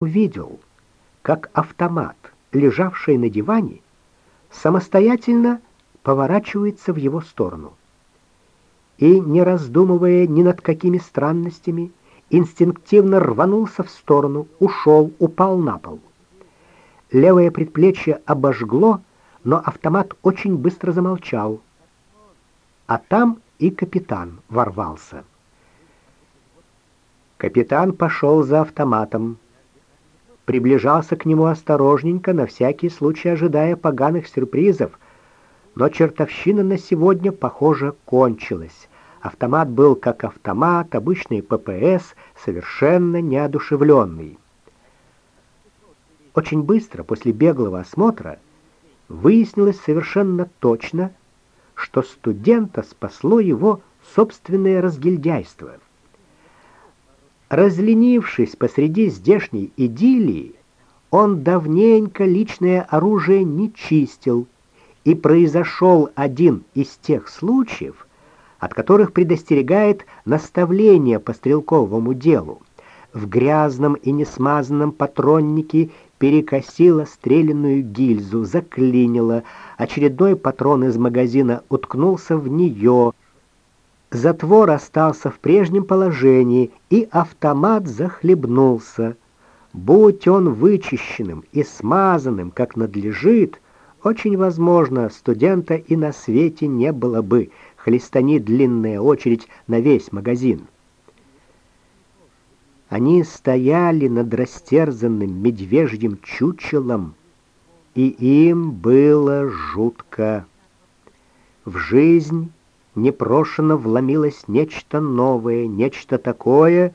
увидел, как автомат, лежавший на диване, самостоятельно поворачивается в его сторону. И, не раздумывая ни над какими странностями, инстинктивно рванулся в сторону, ушел, упал на пол. Левое предплечье обожгло, но автомат очень быстро замолчал. А там и капитан ворвался. Капитан пошел за автоматом приближался к нему осторожненько, на всякий случай ожидая поганых сюрпризов. Но чертовщина на сегодня, похоже, кончилась. Автомат был как автомат, обычный ППС, совершенно неодушевленный. Очень быстро, после беглого осмотра, выяснилось совершенно точно, что студента спасло его собственное разгильдяйство — Разленившись посреди здешней идиллии, он давненько личное оружие не чистил, и произошел один из тех случаев, от которых предостерегает наставление по стрелковому делу. В грязном и несмазанном патроннике перекосило стрелянную гильзу, заклинило, очередной патрон из магазина уткнулся в нее — Затвор остался в прежнем положении, и автомат захлебнулся. Будь он вычищенным и смазанным, как надлежит, очень возможно, студента и на свете не было бы, хлестани длинная очередь на весь магазин. Они стояли над растерзанным медвежьим чучелом, и им было жутко. В жизнь непрошено вломилось нечто новое, нечто такое,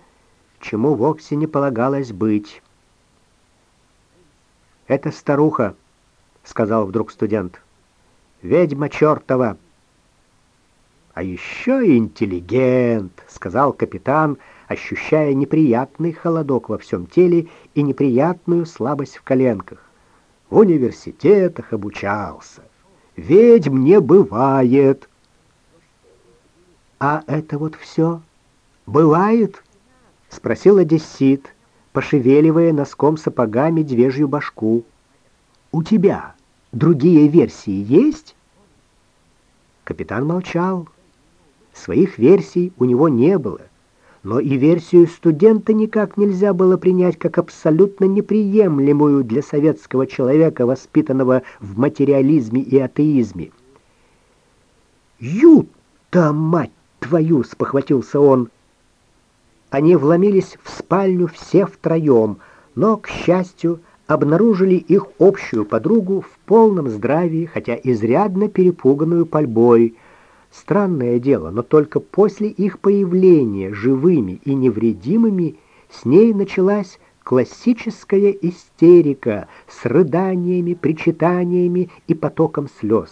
чему вовсе не полагалось быть. «Это старуха», — сказал вдруг студент. «Ведьма чертова!» «А еще интеллигент», — сказал капитан, ощущая неприятный холодок во всем теле и неприятную слабость в коленках. «В университетах обучался. Ведьм не бывает». «А это вот все бывает?» — спросил одессит, пошевеливая носком сапога медвежью башку. «У тебя другие версии есть?» Капитан молчал. Своих версий у него не было, но и версию студента никак нельзя было принять как абсолютно неприемлемую для советского человека, воспитанного в материализме и атеизме. «Ю-та, мать твою!» — спохватился он. Они вломились в спальню все втроем, но, к счастью, обнаружили их общую подругу в полном здравии, хотя изрядно перепуганную пальбой. Странное дело, но только после их появления живыми и невредимыми с ней началась классическая истерика с рыданиями, причитаниями и потоком слез.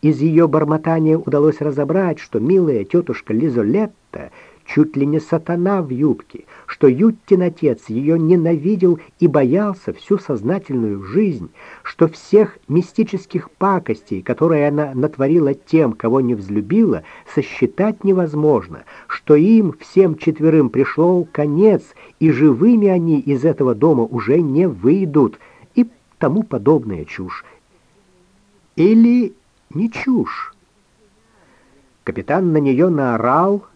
Из ее бормотания удалось разобрать, что милая тетушка Лизолетта чуть ли не сатана в юбке, что Юттин отец ее ненавидел и боялся всю сознательную жизнь, что всех мистических пакостей, которые она натворила тем, кого не взлюбила, сосчитать невозможно, что им всем четверым пришел конец, и живыми они из этого дома уже не выйдут, и тому подобная чушь. Или не чушь. Капитан на нее наорал,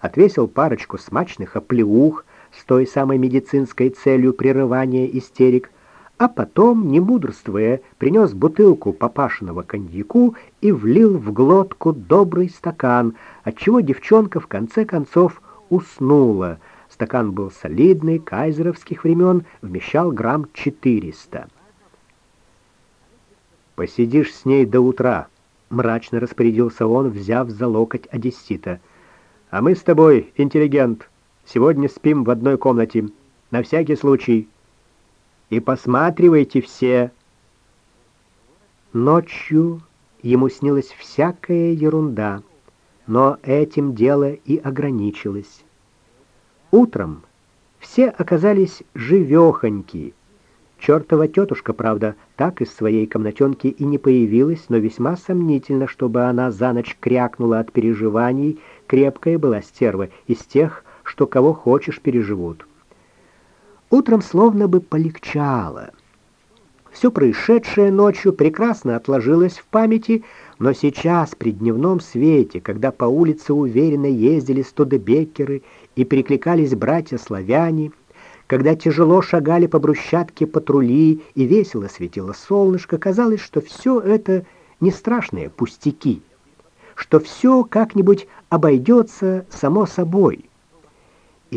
отвесил парочку смачных оплеух с той самой медицинской целью прерывания истерик, а потом, не мудрствуя, принес бутылку папашиного коньяку и влил в глотку добрый стакан, отчего девчонка в конце концов уснула. Стакан был солидный, кайзеровских времен, вмещал грамм четыреста. «Посидишь с ней до утра», мрачно распорядился он, взяв за локоть одессита. А мы с тобой, интеллигент, сегодня спим в одной комнате, на всякий случай. И посматривайте все. Ночью ему снилась всякая ерунда, но этим дело и ограничилось. Утром все оказались живехоньки, Чёртова тетушка, правда, так из своей комнатенки и не появилась, но весьма сомнительно, чтобы она за ночь крякнула от Утром словно бы полегчало. Все происшедшее ночью прекрасно отложилось в памяти, но сейчас, при дневном свете, когда по улице уверенно ездили студебекеры и перекликались братья-славяне, когда тяжело шагали по брусчатке патрули и весело светило солнышко, казалось, что все это не страшные пустяки, что все как-нибудь обойдется само собой.